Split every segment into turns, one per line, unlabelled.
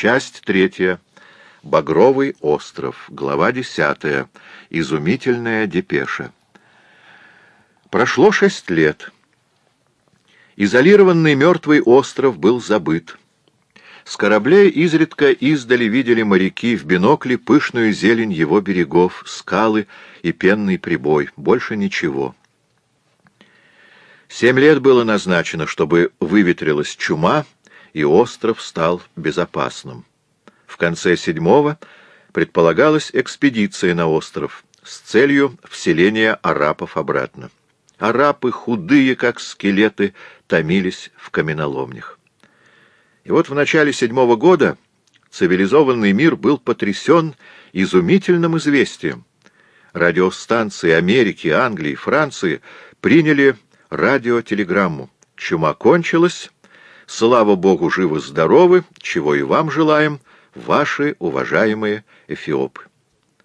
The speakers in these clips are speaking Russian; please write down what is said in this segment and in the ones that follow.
Часть третья. Багровый остров. Глава десятая. Изумительная депеша. Прошло шесть лет. Изолированный мертвый остров был забыт. С кораблей изредка издали видели моряки в бинокле пышную зелень его берегов, скалы и пенный прибой. Больше ничего. Семь лет было назначено, чтобы выветрилась чума, и остров стал безопасным. В конце седьмого предполагалась экспедиция на остров с целью вселения арапов обратно. Арапы, худые, как скелеты, томились в каменоломнях. И вот в начале седьмого года цивилизованный мир был потрясен изумительным известием. Радиостанции Америки, Англии, Франции приняли радиотелеграмму. Чума кончилась, слава Богу, живы-здоровы, чего и вам желаем, ваши уважаемые эфиопы.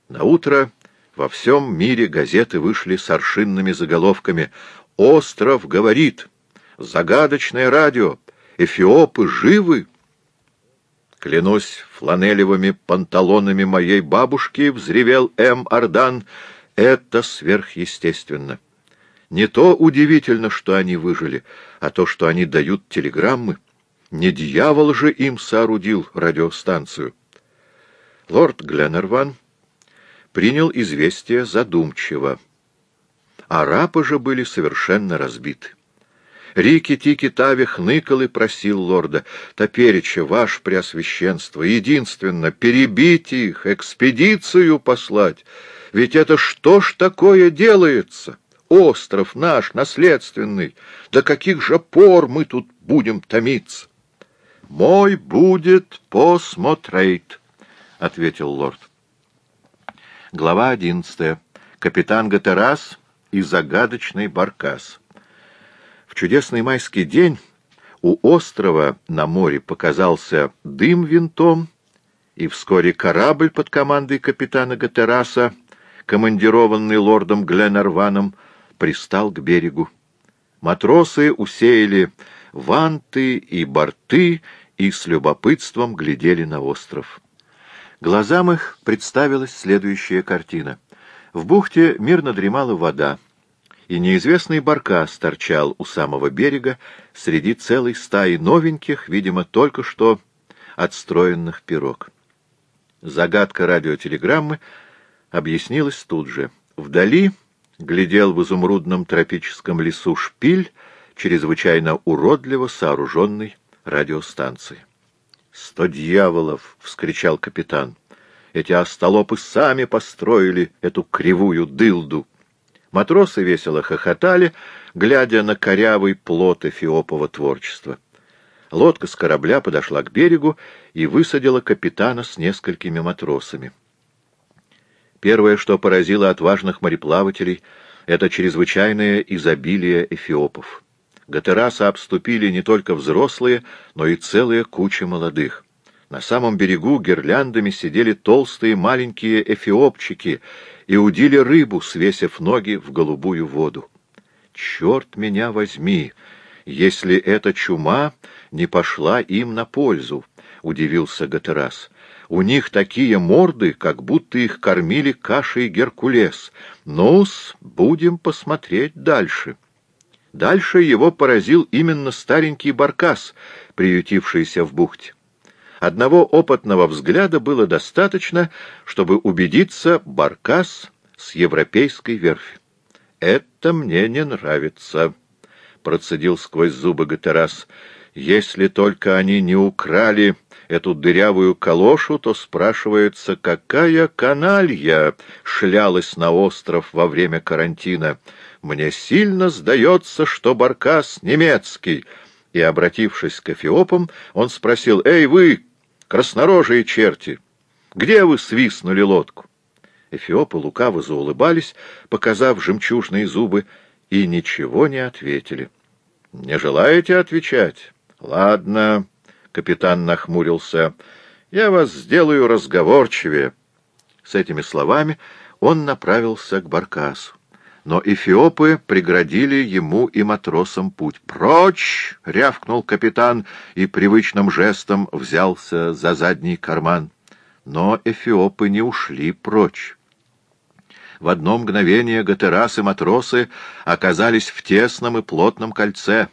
На утро во всем мире газеты вышли с аршинными заголовками «Остров говорит», «Загадочное радио», «Эфиопы живы». Клянусь фланелевыми панталонами моей бабушки, взревел М. Ардан, это сверхъестественно. Не то удивительно, что они выжили, а то, что они дают телеграммы. Не дьявол же им соорудил радиостанцию. Лорд Гленнерван принял известие задумчиво. Арапы же были совершенно разбиты. Рики-тики-тави хныкал и просил лорда, «Топереча, ваше преосвященство, единственно, перебить их, экспедицию послать, ведь это что ж такое делается?» Остров наш, наследственный. До каких же пор мы тут будем томиться? — Мой будет посмотреть, — ответил лорд. Глава одиннадцатая. Капитан Гатерас и загадочный баркас. В чудесный майский день у острова на море показался дым винтом, и вскоре корабль под командой капитана Гатераса, командированный лордом Гленарваном, пристал к берегу. Матросы усеяли ванты и борты и с любопытством глядели на остров. Глазам их представилась следующая картина. В бухте мирно дремала вода, и неизвестный баркас торчал у самого берега среди целой стаи новеньких, видимо, только что отстроенных пирог. Загадка радиотелеграммы объяснилась тут же. Вдали глядел в изумрудном тропическом лесу шпиль чрезвычайно уродливо сооруженной радиостанции. «Сто дьяволов!» — вскричал капитан. «Эти остолопы сами построили эту кривую дылду!» Матросы весело хохотали, глядя на корявый плод эфиопового творчества. Лодка с корабля подошла к берегу и высадила капитана с несколькими матросами. Первое, что поразило отважных мореплавателей, это чрезвычайное изобилие эфиопов. Гатераса обступили не только взрослые, но и целая куча молодых. На самом берегу гирляндами сидели толстые маленькие эфиопчики и удили рыбу, свесив ноги в голубую воду. Черт меня возьми, если эта чума не пошла им на пользу, — удивился Гатерас. У них такие морды, как будто их кормили кашей Геркулес. Ну-с, будем посмотреть дальше. Дальше его поразил именно старенький баркас, приютившийся в бухте. Одного опытного взгляда было достаточно, чтобы убедиться баркас с европейской верфи. «Это мне не нравится», — процедил сквозь зубы Гатерас. «Если только они не украли...» эту дырявую калошу, то спрашивается, какая каналья шлялась на остров во время карантина. Мне сильно сдается, что Баркас немецкий. И, обратившись к эфиопам, он спросил, «Эй, вы, краснорожие черти, где вы свистнули лодку?» Эфиопы лукаво заулыбались, показав жемчужные зубы, и ничего не ответили. «Не желаете отвечать? Ладно». Капитан нахмурился. «Я вас сделаю разговорчивее». С этими словами он направился к баркасу. но эфиопы преградили ему и матросам путь. «Прочь!» — рявкнул капитан и привычным жестом взялся за задний карман. Но эфиопы не ушли прочь. В одно мгновение Гатерас и матросы оказались в тесном и плотном кольце.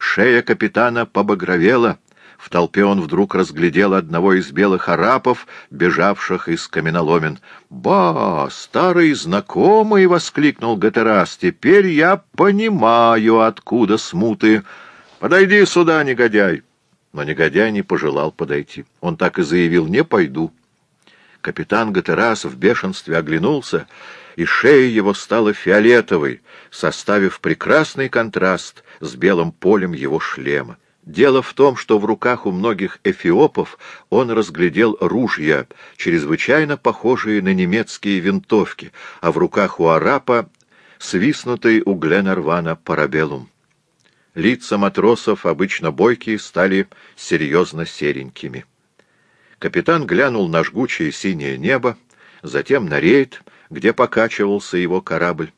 Шея капитана побагровела — в толпе он вдруг разглядел одного из белых арапов, бежавших из каменоломен. «Ба, старый знакомый!» — воскликнул Гатерас. «Теперь я понимаю, откуда смуты. Подойди сюда, негодяй!» Но негодяй не пожелал подойти. Он так и заявил «не пойду». Капитан Гатерас в бешенстве оглянулся, и шея его стала фиолетовой, составив прекрасный контраст с белым полем его шлема. Дело в том, что в руках у многих эфиопов он разглядел ружья, чрезвычайно похожие на немецкие винтовки, а в руках у арапа свистнутый у Гленарвана парабеллум. Лица матросов, обычно бойкие, стали серьезно серенькими. Капитан глянул на жгучее синее небо, затем на рейд, где покачивался его корабль.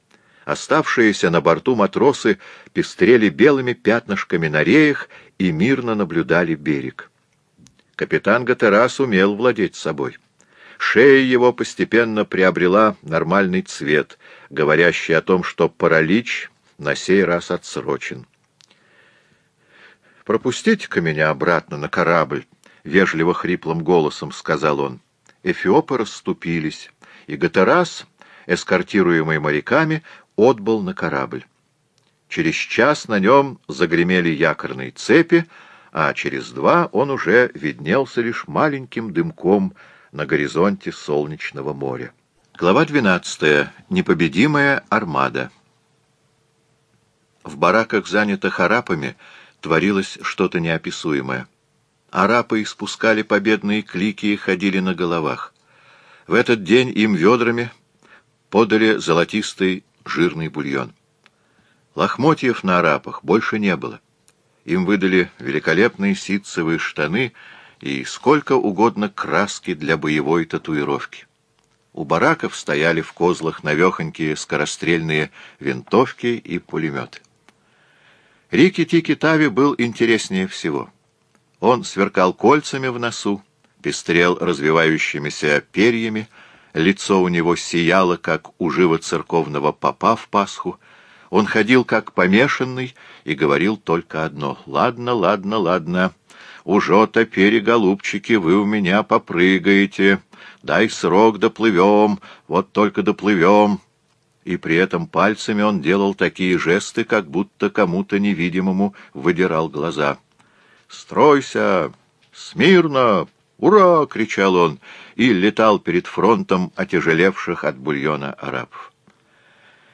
Оставшиеся на борту матросы пестрели белыми пятнышками на реях и мирно наблюдали берег. Капитан Гатерас умел владеть собой. Шея его постепенно приобрела нормальный цвет, говорящий о том, что паралич на сей раз отсрочен. «Пропустите-ка меня обратно на корабль», — вежливо хриплым голосом сказал он. Эфиопы расступились, и Гатерас, эскортируемый моряками, отбыл на корабль. Через час на нем загремели якорные цепи, а через два он уже виднелся лишь маленьким дымком на горизонте солнечного моря. Глава 12. Непобедимая армада. В бараках, занятых арапами, творилось что-то неописуемое. Арапы испускали победные клики и ходили на головах. В этот день им ведрами подали золотистый жирный бульон. Лохмотьев на арапах больше не было. Им выдали великолепные ситцевые штаны и сколько угодно краски для боевой татуировки. У бараков стояли в козлах навехонькие скорострельные винтовки и пулеметы. Рики-Тики-Тави был интереснее всего. Он сверкал кольцами в носу, пестрел развивающимися перьями, Лицо у него сияло, как у живо церковного попа в Пасху. Он ходил как помешанный и говорил только одно. «Ладно, ладно, ладно. Ужо-то, переголубчики, вы у меня попрыгаете. Дай срок, доплывем, вот только доплывем». И при этом пальцами он делал такие жесты, как будто кому-то невидимому выдирал глаза. «Стройся! Смирно! «Ура!» — кричал он и летал перед фронтом отяжелевших от бульона арабов.